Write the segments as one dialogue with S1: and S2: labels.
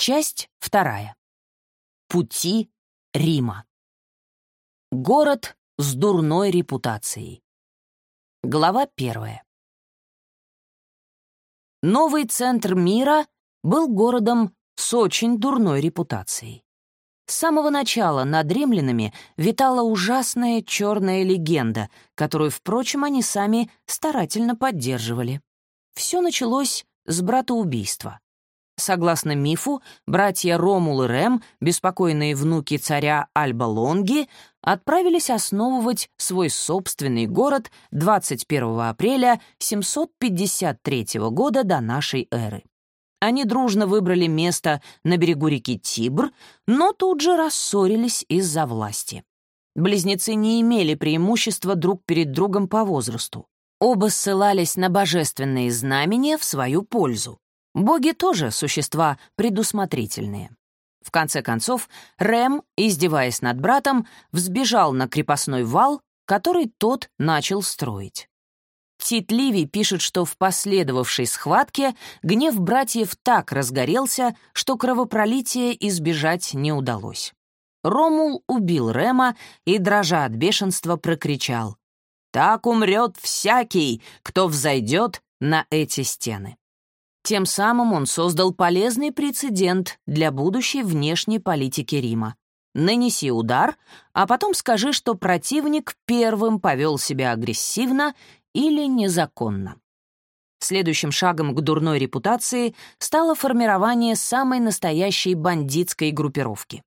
S1: Часть вторая. Пути Рима. Город с дурной репутацией. Глава первая. Новый центр мира был городом с очень дурной репутацией. С самого начала над римлянами витала ужасная черная легенда, которую, впрочем, они сами старательно поддерживали. Все началось с братоубийства. Согласно мифу, братья Ромул и Рем, беспокойные внуки царя Альба Лонги, отправились основывать свой собственный город 21 апреля 753 года до нашей эры. Они дружно выбрали место на берегу реки Тибр, но тут же рассорились из-за власти. Близнецы не имели преимущества друг перед другом по возрасту. Оба ссылались на божественные знамения в свою пользу. Боги тоже существа предусмотрительные. В конце концов, Рэм, издеваясь над братом, взбежал на крепостной вал, который тот начал строить. Тит Ливий пишет, что в последовавшей схватке гнев братьев так разгорелся, что кровопролития избежать не удалось. Ромул убил Рема и, дрожа от бешенства, прокричал «Так умрет всякий, кто взойдет на эти стены». Тем самым он создал полезный прецедент для будущей внешней политики Рима. Нанеси удар, а потом скажи, что противник первым повел себя агрессивно или незаконно. Следующим шагом к дурной репутации стало формирование самой настоящей бандитской группировки.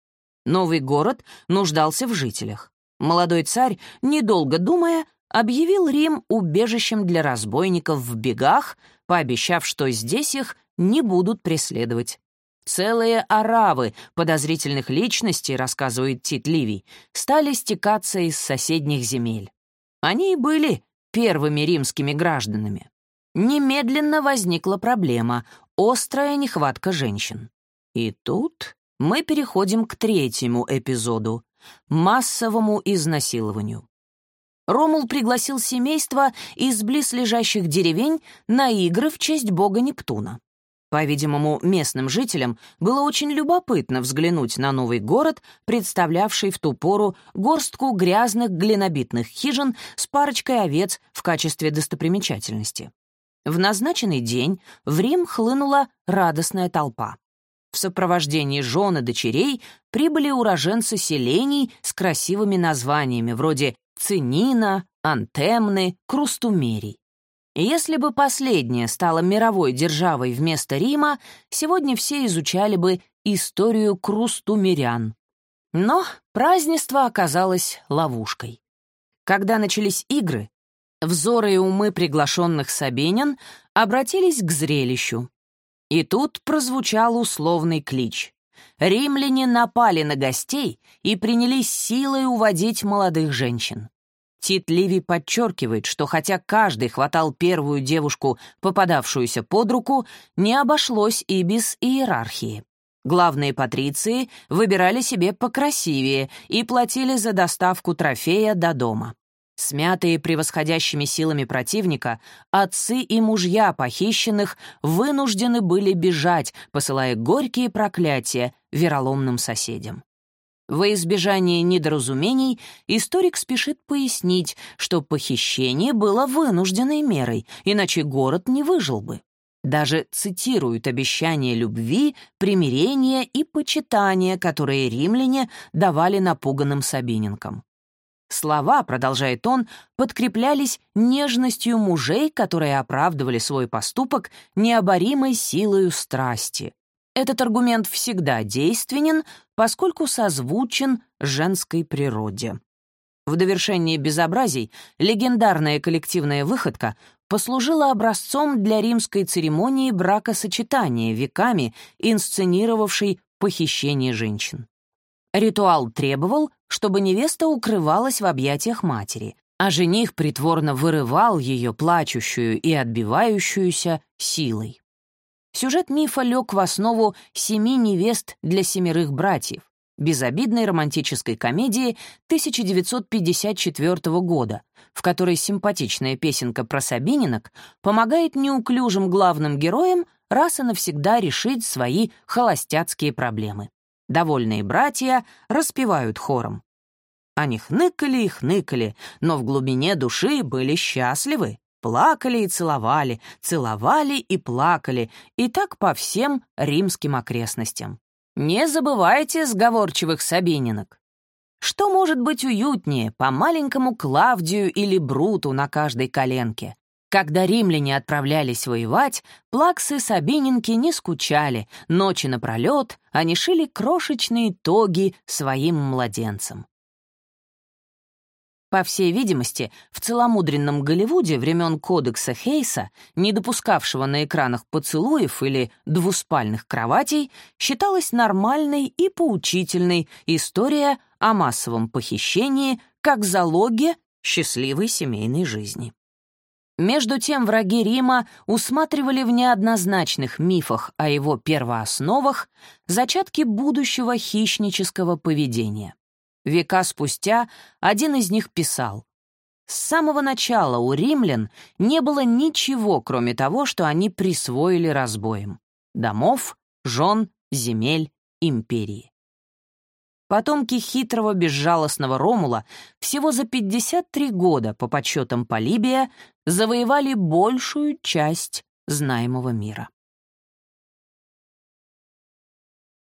S1: Новый город нуждался в жителях. Молодой царь, недолго думая, объявил Рим убежищем для разбойников в бегах, пообещав, что здесь их не будут преследовать. Целые аравы подозрительных личностей, рассказывает Тит Ливий, стали стекаться из соседних земель. Они и были первыми римскими гражданами. Немедленно возникла проблема — острая нехватка женщин. И тут мы переходим к третьему эпизоду — массовому изнасилованию. Ромул пригласил семейство из близлежащих деревень на игры в честь бога Нептуна. По-видимому, местным жителям было очень любопытно взглянуть на новый город, представлявший в ту пору горстку грязных глинобитных хижин с парочкой овец в качестве достопримечательности. В назначенный день в Рим хлынула радостная толпа. В сопровождении жен и дочерей прибыли уроженцы селений с красивыми названиями вроде Цинина, Антемны, Крустумерий. Если бы последняя стала мировой державой вместо Рима, сегодня все изучали бы историю крустумерян. Но празднество оказалось ловушкой. Когда начались игры, взоры и умы приглашенных Сабинин обратились к зрелищу. И тут прозвучал условный клич. Римляне напали на гостей и принялись силой уводить молодых женщин. Тит Ливий подчеркивает, что хотя каждый хватал первую девушку, попадавшуюся под руку, не обошлось и без иерархии. Главные патриции выбирали себе покрасивее и платили за доставку трофея до дома. Смятые превосходящими силами противника, отцы и мужья похищенных вынуждены были бежать, посылая горькие проклятия вероломным соседям. Во избежание недоразумений историк спешит пояснить, что похищение было вынужденной мерой, иначе город не выжил бы. Даже цитируют обещания любви, примирения и почитания, которые римляне давали напуганным сабининкам. Слова, продолжает он, подкреплялись нежностью мужей, которые оправдывали свой поступок необоримой силою страсти. Этот аргумент всегда действенен, поскольку созвучен женской природе. В довершение безобразий легендарная коллективная выходка послужила образцом для римской церемонии бракосочетания, веками инсценировавшей похищение женщин. Ритуал требовал, чтобы невеста укрывалась в объятиях матери, а жених притворно вырывал ее плачущую и отбивающуюся силой. Сюжет мифа лег в основу «Семи невест для семерых братьев», безобидной романтической комедии 1954 года, в которой симпатичная песенка про Сабининок помогает неуклюжим главным героям раз и навсегда решить свои холостяцкие проблемы. Довольные братья распевают хором. Они хныкали и хныкали, но в глубине души были счастливы. Плакали и целовали, целовали и плакали, и так по всем римским окрестностям. Не забывайте сговорчивых сабининок. Что может быть уютнее по маленькому Клавдию или Бруту на каждой коленке? Когда римляне отправлялись воевать, плаксы-сабининки не скучали, ночи напролет они шили крошечные тоги своим младенцам. По всей видимости, в целомудренном Голливуде времен Кодекса Хейса, не допускавшего на экранах поцелуев или двуспальных кроватей, считалась нормальной и поучительной история о массовом похищении как залоге счастливой семейной жизни. Между тем враги Рима усматривали в неоднозначных мифах о его первоосновах зачатки будущего хищнического поведения. Века спустя один из них писал, «С самого начала у римлян не было ничего, кроме того, что они присвоили разбоем — домов, жен, земель, империи». Потомки хитрого безжалостного Ромула всего за 53 года, по подсчетам Полибия, завоевали большую часть знаемого мира.